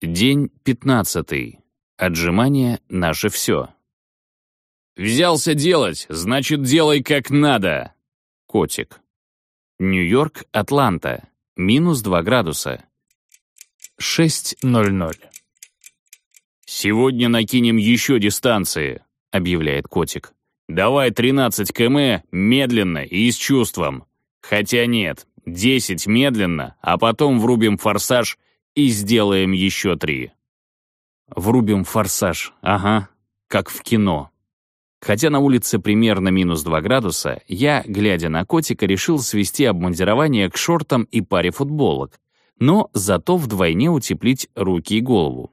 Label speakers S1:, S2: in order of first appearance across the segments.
S1: День пятнадцатый. Отжимание — наше все. «Взялся делать, значит, делай как надо!» Котик. Нью-Йорк, Атланта. Минус 2 градуса. 6.00. «Сегодня накинем еще дистанции», — объявляет котик. «Давай 13 км медленно и с чувством. Хотя нет, 10 медленно, а потом врубим форсаж и сделаем еще три». Врубим форсаж, ага, как в кино. Хотя на улице примерно минус 2 градуса, я, глядя на котика, решил свести обмундирование к шортам и паре футболок, но зато вдвойне утеплить руки и голову.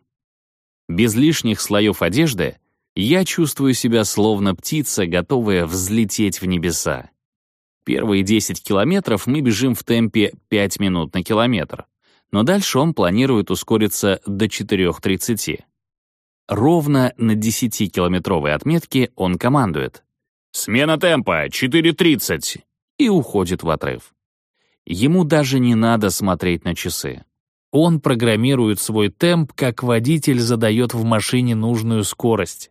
S1: Без лишних слоев одежды я чувствую себя словно птица, готовая взлететь в небеса. Первые 10 километров мы бежим в темпе 5 минут на километр но дальше он планирует ускориться до 4.30. Ровно на 10-километровой отметке он командует «Смена темпа, 4.30!» и уходит в отрыв. Ему даже не надо смотреть на часы. Он программирует свой темп, как водитель задает в машине нужную скорость.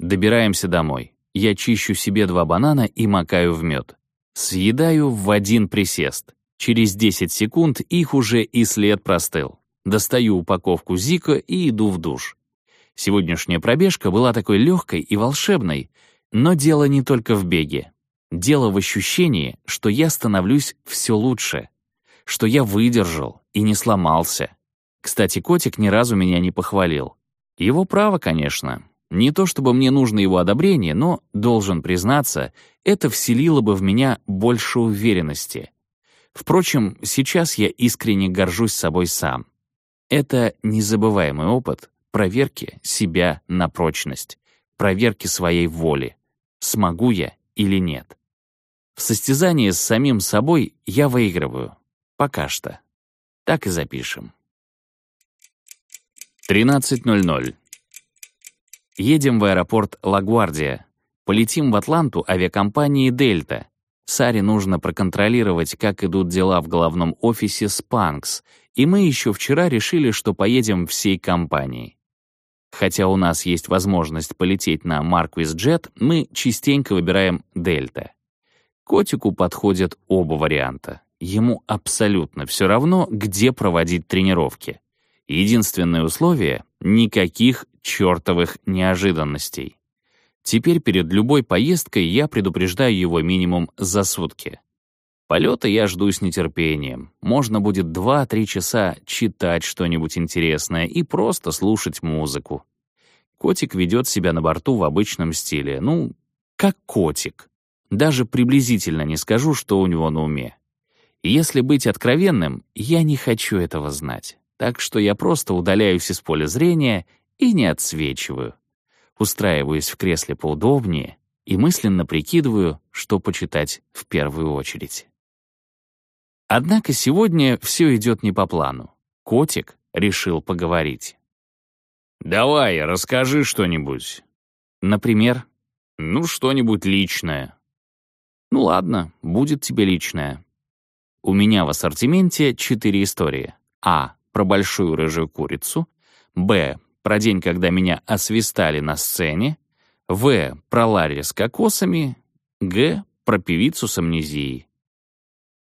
S1: Добираемся домой. Я чищу себе два банана и макаю в мед. Съедаю в один присест. Через 10 секунд их уже и след простыл. Достаю упаковку Зика и иду в душ. Сегодняшняя пробежка была такой легкой и волшебной, но дело не только в беге. Дело в ощущении, что я становлюсь все лучше, что я выдержал и не сломался. Кстати, котик ни разу меня не похвалил. Его право, конечно. Не то чтобы мне нужно его одобрение, но, должен признаться, это вселило бы в меня больше уверенности. Впрочем, сейчас я искренне горжусь собой сам. Это незабываемый опыт проверки себя на прочность, проверки своей воли. Смогу я или нет? В состязании с самим собой я выигрываю. Пока что. Так и запишем. 13.00. Едем в аэропорт Лагуардия. Полетим в Атланту авиакомпании «Дельта». Саре нужно проконтролировать, как идут дела в головном офисе Spanx, и мы еще вчера решили, что поедем всей компанией. Хотя у нас есть возможность полететь на Marquis Jet, мы частенько выбираем Дельта. Котику подходят оба варианта. Ему абсолютно все равно, где проводить тренировки. Единственное условие — никаких чертовых неожиданностей. Теперь перед любой поездкой я предупреждаю его минимум за сутки. Полета я жду с нетерпением. Можно будет 2-3 часа читать что-нибудь интересное и просто слушать музыку. Котик ведет себя на борту в обычном стиле. Ну, как котик. Даже приблизительно не скажу, что у него на уме. Если быть откровенным, я не хочу этого знать. Так что я просто удаляюсь из поля зрения и не отсвечиваю устраиваюсь в кресле поудобнее и мысленно прикидываю, что почитать в первую очередь. Однако сегодня все идет не по плану. Котик решил поговорить. «Давай, расскажи что-нибудь». «Например?» «Ну, что-нибудь личное». «Ну ладно, будет тебе личное». У меня в ассортименте четыре истории. А. Про большую рыжую курицу. Б про день, когда меня освистали на сцене, В. Про Ларри с кокосами, Г. Про певицу с амнезией.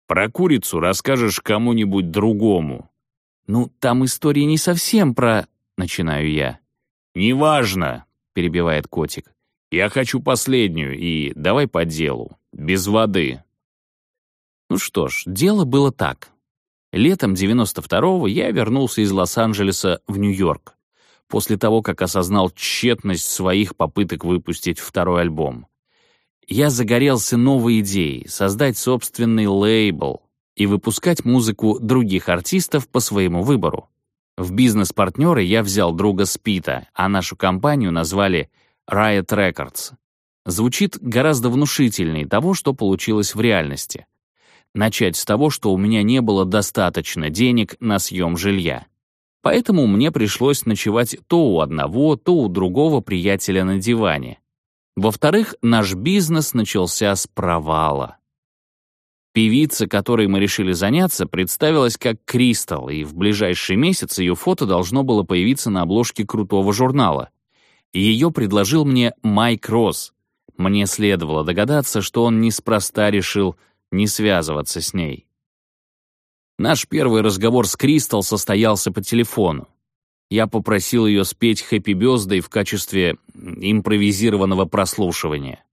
S1: Про курицу расскажешь кому-нибудь другому. Ну, там история не совсем про... Начинаю я. «Неважно», — перебивает котик. «Я хочу последнюю, и давай по делу, без воды». Ну что ж, дело было так. Летом 92-го я вернулся из Лос-Анджелеса в Нью-Йорк после того, как осознал тщетность своих попыток выпустить второй альбом. Я загорелся новой идеей — создать собственный лейбл и выпускать музыку других артистов по своему выбору. В бизнес-партнеры я взял друга Спита, а нашу компанию назвали Riot Records. Звучит гораздо внушительнее того, что получилось в реальности. Начать с того, что у меня не было достаточно денег на съем жилья. Поэтому мне пришлось ночевать то у одного, то у другого приятеля на диване. Во-вторых, наш бизнес начался с провала. Певица, которой мы решили заняться, представилась как Кристал, и в ближайший месяц ее фото должно было появиться на обложке крутого журнала. Ее предложил мне Майк Росс. Мне следовало догадаться, что он неспроста решил не связываться с ней. Наш первый разговор с Кристал состоялся по телефону. Я попросил ее спеть «Хэппи Бёздэй» в качестве импровизированного прослушивания.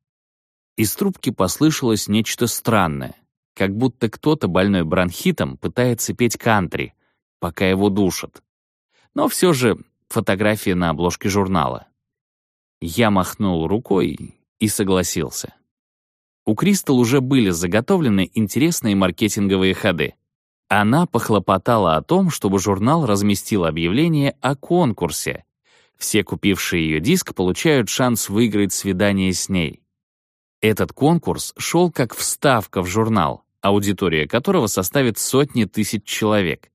S1: Из трубки послышалось нечто странное, как будто кто-то, больной бронхитом, пытается петь кантри, пока его душат. Но все же фотография на обложке журнала. Я махнул рукой и согласился. У Кристал уже были заготовлены интересные маркетинговые ходы. Она похлопотала о том, чтобы журнал разместил объявление о конкурсе. Все купившие ее диск получают шанс выиграть свидание с ней. Этот конкурс шел как вставка в журнал, аудитория которого составит сотни тысяч человек.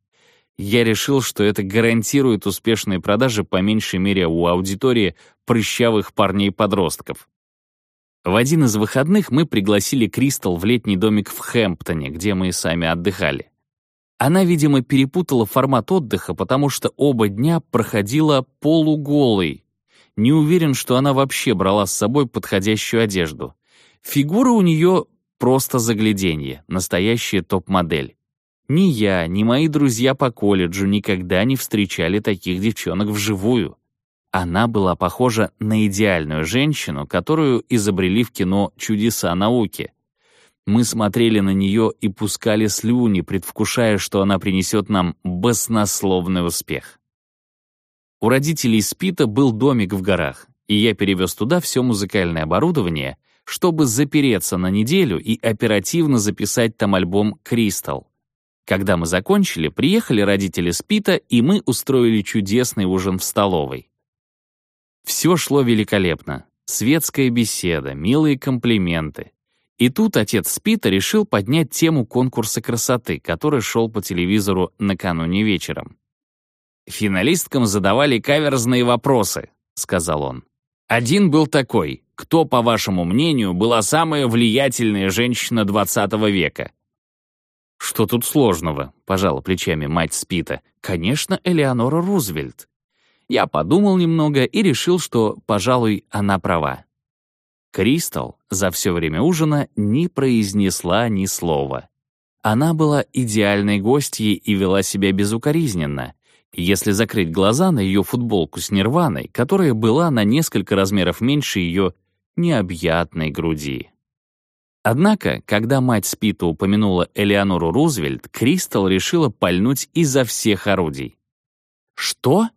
S1: Я решил, что это гарантирует успешные продажи по меньшей мере у аудитории прыщавых парней-подростков. В один из выходных мы пригласили Кристал в летний домик в Хэмптоне, где мы сами отдыхали. Она, видимо, перепутала формат отдыха, потому что оба дня проходила полуголой. Не уверен, что она вообще брала с собой подходящую одежду. Фигура у нее просто загляденье, настоящая топ-модель. Ни я, ни мои друзья по колледжу никогда не встречали таких девчонок вживую. Она была похожа на идеальную женщину, которую изобрели в кино «Чудеса науки», мы смотрели на нее и пускали слюни, предвкушая, что она принесет нам баснословный успех. У родителей Спита был домик в горах, и я перевез туда все музыкальное оборудование, чтобы запереться на неделю и оперативно записать там альбом «Кристалл». Когда мы закончили, приехали родители Спита, и мы устроили чудесный ужин в столовой. Все шло великолепно. Светская беседа, милые комплименты. И тут отец Спита решил поднять тему конкурса красоты, который шел по телевизору накануне вечером. «Финалисткам задавали каверзные вопросы», — сказал он. «Один был такой. Кто, по вашему мнению, была самая влиятельная женщина XX века?» «Что тут сложного?» — пожала плечами мать Спита. «Конечно, Элеонора Рузвельт». Я подумал немного и решил, что, пожалуй, она права. Кристал за все время ужина не произнесла ни слова. Она была идеальной гостьей и вела себя безукоризненно, если закрыть глаза на ее футболку с нирваной, которая была на несколько размеров меньше ее необъятной груди. Однако, когда мать Спита упомянула Элеонору Рузвельт, Кристал решила пальнуть изо всех орудий. «Что?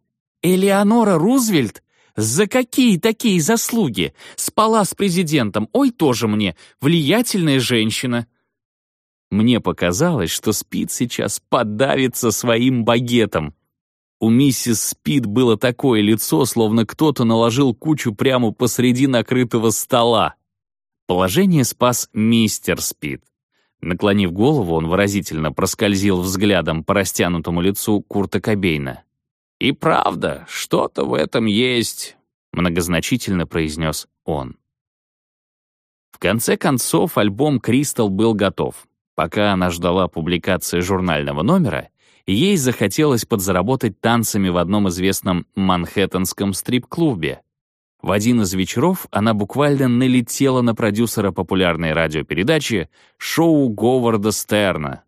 S1: Элеонора Рузвельт? За какие такие заслуги? Спала с президентом, ой, тоже мне, влиятельная женщина. Мне показалось, что Спид сейчас подавится своим багетом. У миссис Спид было такое лицо, словно кто-то наложил кучу прямо посреди накрытого стола. Положение спас мистер Спид. Наклонив голову, он выразительно проскользил взглядом по растянутому лицу Курта Кобейна. «И правда, что-то в этом есть», — многозначительно произнес он. В конце концов, альбом «Кристал» был готов. Пока она ждала публикации журнального номера, ей захотелось подзаработать танцами в одном известном манхэттенском стрип-клубе. В один из вечеров она буквально налетела на продюсера популярной радиопередачи шоу Говарда Стерна,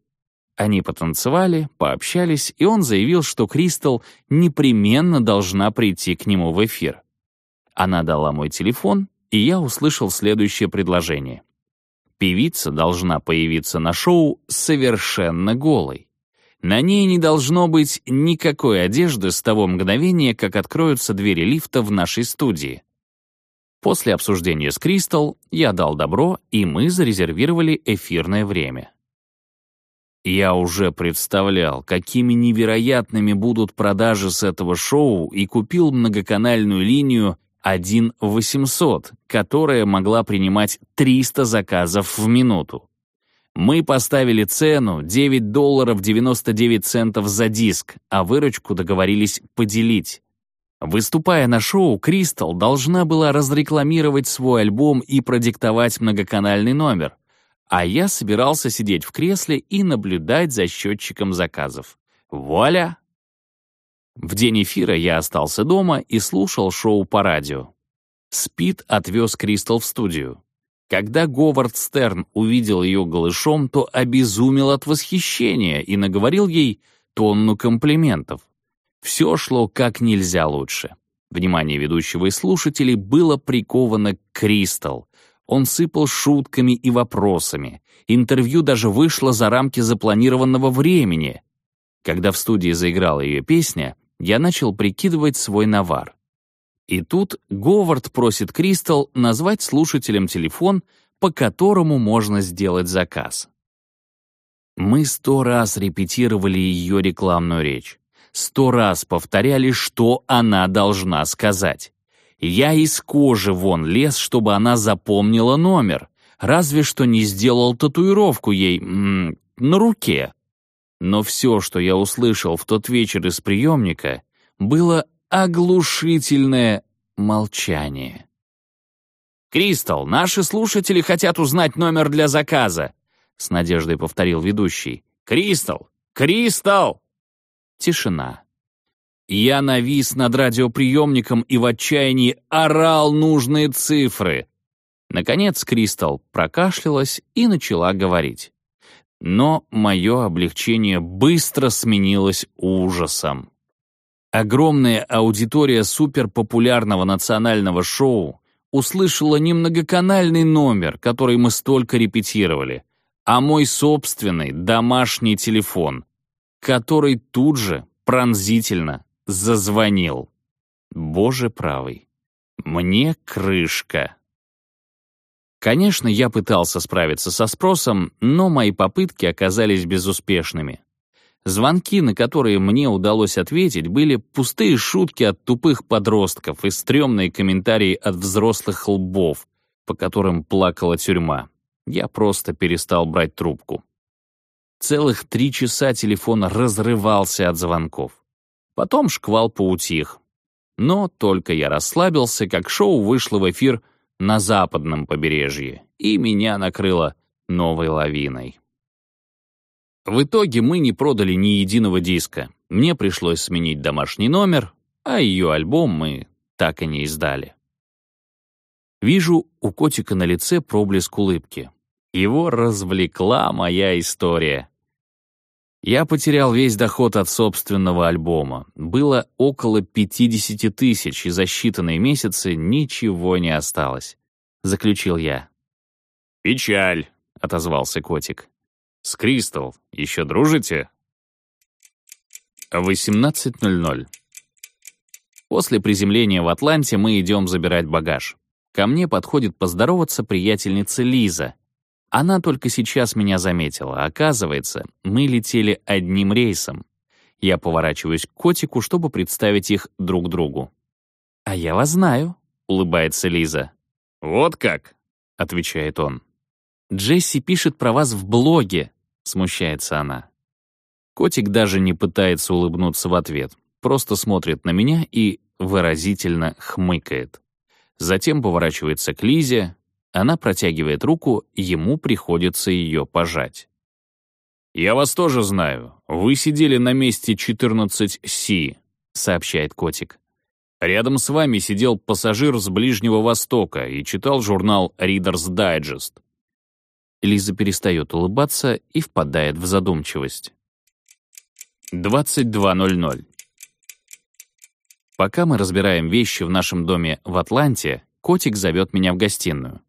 S1: они потанцевали, пообщались, и он заявил, что Кристал непременно должна прийти к нему в эфир. Она дала мой телефон, и я услышал следующее предложение. Певица должна появиться на шоу совершенно голой. На ней не должно быть никакой одежды с того мгновения, как откроются двери лифта в нашей студии. После обсуждения с Кристал я дал добро, и мы зарезервировали эфирное время. Я уже представлял, какими невероятными будут продажи с этого шоу и купил многоканальную линию 1-800, которая могла принимать 300 заказов в минуту. Мы поставили цену 9 долларов 99 центов за диск, а выручку договорились поделить. Выступая на шоу, Кристал должна была разрекламировать свой альбом и продиктовать многоканальный номер — а я собирался сидеть в кресле и наблюдать за счетчиком заказов. Вуаля! В день эфира я остался дома и слушал шоу по радио. Спит отвез Кристал в студию. Когда Говард Стерн увидел ее голышом, то обезумел от восхищения и наговорил ей тонну комплиментов. Все шло как нельзя лучше. Внимание ведущего и слушателей было приковано к Кристал. Он сыпал шутками и вопросами. Интервью даже вышло за рамки запланированного времени. Когда в студии заиграла ее песня, я начал прикидывать свой навар. И тут Говард просит Кристал назвать слушателям телефон, по которому можно сделать заказ. Мы сто раз репетировали ее рекламную речь. Сто раз повторяли, что она должна сказать. Я из кожи вон лез, чтобы она запомнила номер, разве что не сделал татуировку ей м -м, на руке. Но все, что я услышал в тот вечер из приемника, было оглушительное молчание. «Кристал, наши слушатели хотят узнать номер для заказа», — с надеждой повторил ведущий. «Кристал! Кристал!» Тишина. Я навис над радиоприемником и в отчаянии орал нужные цифры. Наконец Кристал прокашлялась и начала говорить. Но мое облегчение быстро сменилось ужасом. Огромная аудитория суперпопулярного национального шоу услышала не многоканальный номер, который мы столько репетировали, а мой собственный домашний телефон, который тут же пронзительно зазвонил. Боже правый, мне крышка. Конечно, я пытался справиться со спросом, но мои попытки оказались безуспешными. Звонки, на которые мне удалось ответить, были пустые шутки от тупых подростков и стрёмные комментарии от взрослых лбов, по которым плакала тюрьма. Я просто перестал брать трубку. Целых три часа телефон разрывался от звонков. Потом шквал поутих. Но только я расслабился, как шоу вышло в эфир на западном побережье, и меня накрыло новой лавиной. В итоге мы не продали ни единого диска. Мне пришлось сменить домашний номер, а ее альбом мы так и не издали. Вижу у котика на лице проблеск улыбки. Его развлекла моя история. Я потерял весь доход от собственного альбома. Было около 50 тысяч, и за считанные месяцы ничего не осталось. Заключил я. «Печаль», — отозвался котик. С Кристал еще дружите? 18.00. После приземления в Атланте мы идем забирать багаж. Ко мне подходит поздороваться приятельница Лиза. Она только сейчас меня заметила. Оказывается, мы летели одним рейсом. Я поворачиваюсь к котику, чтобы представить их друг другу. «А я вас знаю», — улыбается Лиза. «Вот как?» — отвечает он. «Джесси пишет про вас в блоге», Смущается она. Котик даже не пытается улыбнуться в ответ, просто смотрит на меня и выразительно хмыкает. Затем поворачивается к Лизе, она протягивает руку, ему приходится ее пожать. «Я вас тоже знаю. Вы сидели на месте 14С», — сообщает котик. «Рядом с вами сидел пассажир с Ближнего Востока и читал журнал Reader's Digest. Лиза перестает улыбаться и впадает в задумчивость. 22.00. Пока мы разбираем вещи в нашем доме в Атланте, котик зовет меня в гостиную.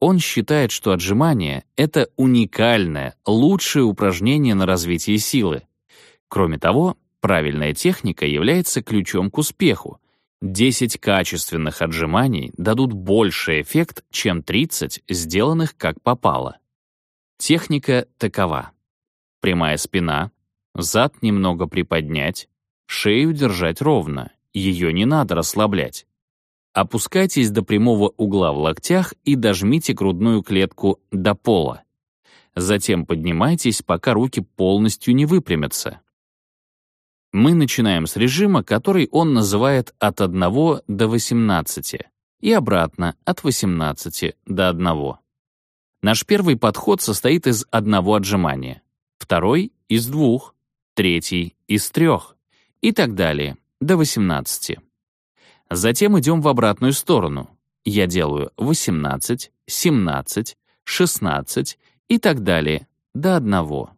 S1: Он считает, что отжимание — это уникальное, лучшее упражнение на развитие силы. Кроме того, правильная техника является ключом к успеху. 10 качественных отжиманий дадут больший эффект, чем 30 сделанных как попало. Техника такова. Прямая спина, зад немного приподнять, шею держать ровно, ее не надо расслаблять. Опускайтесь до прямого угла в локтях и дожмите грудную клетку до пола. Затем поднимайтесь, пока руки полностью не выпрямятся. Мы начинаем с режима, который он называет от 1 до 18, и обратно от 18 до 1. Наш первый подход состоит из одного отжимания, второй — из двух, третий — из трех и так далее, до 18. Затем идем в обратную сторону. Я делаю 18, 17, 16 и так далее, до одного.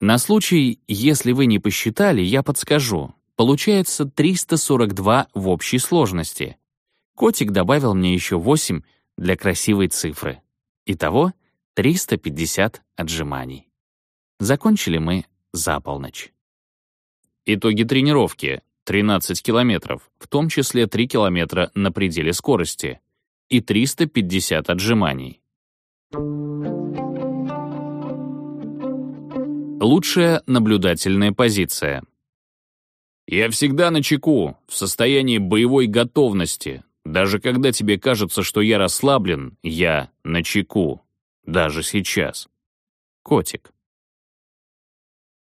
S1: На случай, если вы не посчитали, я подскажу. Получается 342 в общей сложности. Котик добавил мне еще 8 для красивой цифры. Итого 350 отжиманий. Закончили мы за полночь. Итоги тренировки. 13 километров, в том числе 3 километра на пределе скорости, и 350 отжиманий. Лучшая наблюдательная позиция. Я всегда на чеку, в состоянии боевой готовности. Даже когда тебе кажется, что я расслаблен, я на чеку. Даже сейчас. Котик.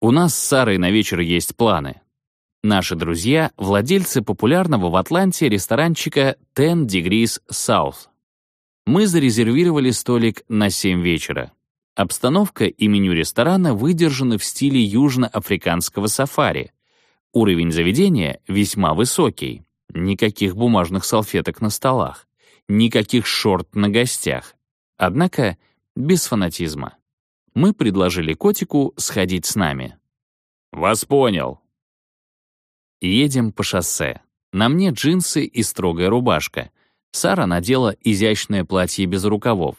S1: У нас с Сарой на вечер есть планы. Наши друзья — владельцы популярного в Атланте ресторанчика Ten Degrees South. Мы зарезервировали столик на 7 вечера. Обстановка и меню ресторана выдержаны в стиле южноафриканского сафари. Уровень заведения весьма высокий. Никаких бумажных салфеток на столах. Никаких шорт на гостях. Однако без фанатизма. Мы предложили котику сходить с нами. «Вас понял», Едем по шоссе. На мне джинсы и строгая рубашка. Сара надела изящное платье без рукавов.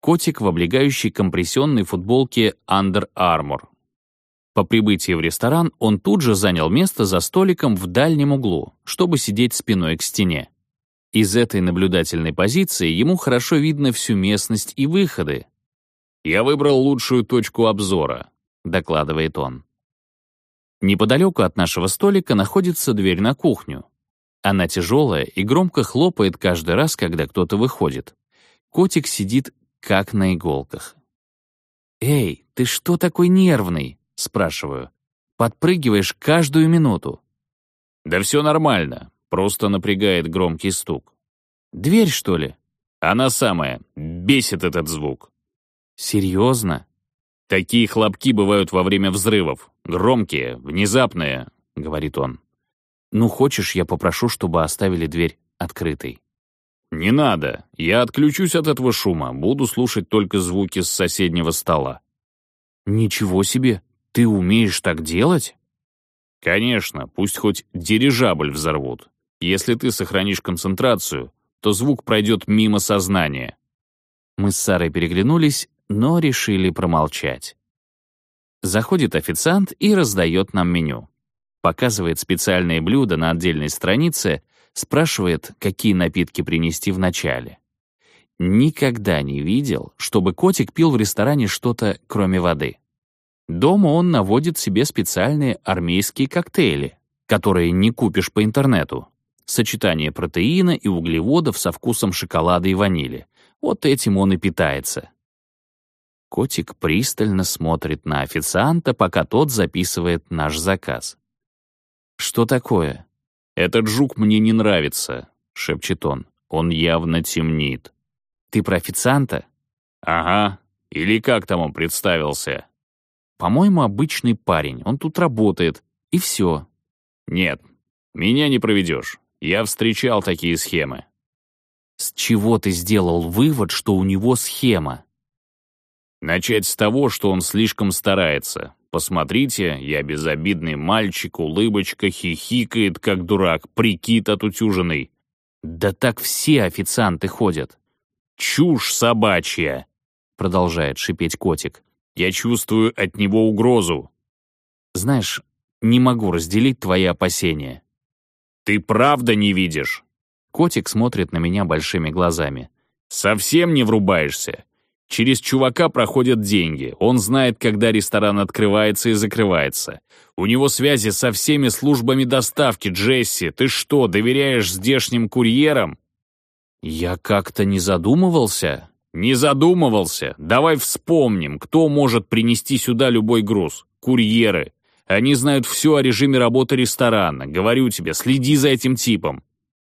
S1: Котик в облегающей компрессионной футболке Under Armour. По прибытии в ресторан он тут же занял место за столиком в дальнем углу, чтобы сидеть спиной к стене. Из этой наблюдательной позиции ему хорошо видно всю местность и выходы. «Я выбрал лучшую точку обзора», — докладывает он. Неподалеку от нашего столика находится дверь на кухню. Она тяжелая и громко хлопает каждый раз, когда кто-то выходит. Котик сидит как на иголках. «Эй, ты что такой нервный?» — спрашиваю. «Подпрыгиваешь каждую минуту». «Да все нормально, просто напрягает громкий стук». «Дверь, что ли?» «Она самая. Бесит этот звук». «Серьезно?» «Такие хлопки бывают во время взрывов. Громкие, внезапные», — говорит он. «Ну, хочешь, я попрошу, чтобы оставили дверь открытой?» «Не надо. Я отключусь от этого шума. Буду слушать только звуки с соседнего стола». «Ничего себе! Ты умеешь так делать?» «Конечно, пусть хоть дирижабль взорвут. Если ты сохранишь концентрацию, то звук пройдет мимо сознания». Мы с Сарой переглянулись, но решили промолчать. Заходит официант и раздает нам меню. Показывает специальные блюда на отдельной странице, спрашивает, какие напитки принести вначале. Никогда не видел, чтобы котик пил в ресторане что-то, кроме воды. Дома он наводит себе специальные армейские коктейли, которые не купишь по интернету. Сочетание протеина и углеводов со вкусом шоколада и ванили. Вот этим он и питается. Котик пристально смотрит на официанта, пока тот записывает наш заказ. «Что такое?» «Этот жук мне не нравится», — шепчет он. «Он явно темнит». «Ты про официанта?» «Ага. Или как там он представился?» «По-моему, обычный парень. Он тут работает. И все». «Нет, меня не проведешь. Я встречал такие схемы». «С чего ты сделал вывод, что у него схема?» Начать с того, что он слишком старается. Посмотрите, я безобидный мальчик, улыбочка, хихикает, как дурак, прикид отутюженный. Да так все официанты ходят. Чушь собачья, продолжает шипеть котик. Я чувствую от него угрозу. Знаешь, не могу разделить твои опасения. Ты правда не видишь? Котик смотрит на меня большими глазами. Совсем не врубаешься? Через чувака проходят деньги. Он знает, когда ресторан открывается и закрывается. У него связи со всеми службами доставки, Джесси. Ты что, доверяешь здешним курьерам? Я как-то не задумывался. Не задумывался. Давай вспомним, кто может принести сюда любой груз. Курьеры. Они знают все о режиме работы ресторана. Говорю тебе, следи за этим типом.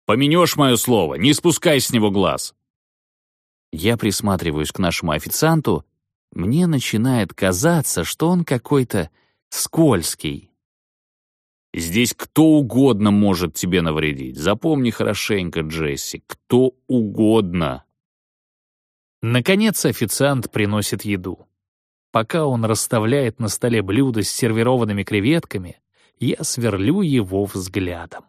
S1: Поменешь мое слово, не спускай с него глаз. Я присматриваюсь к нашему официанту, мне начинает казаться, что он какой-то скользкий. Здесь кто угодно может тебе навредить. Запомни хорошенько, Джесси, кто угодно.
S2: Наконец официант приносит еду. Пока он расставляет на столе блюдо с сервированными креветками, я сверлю его взглядом.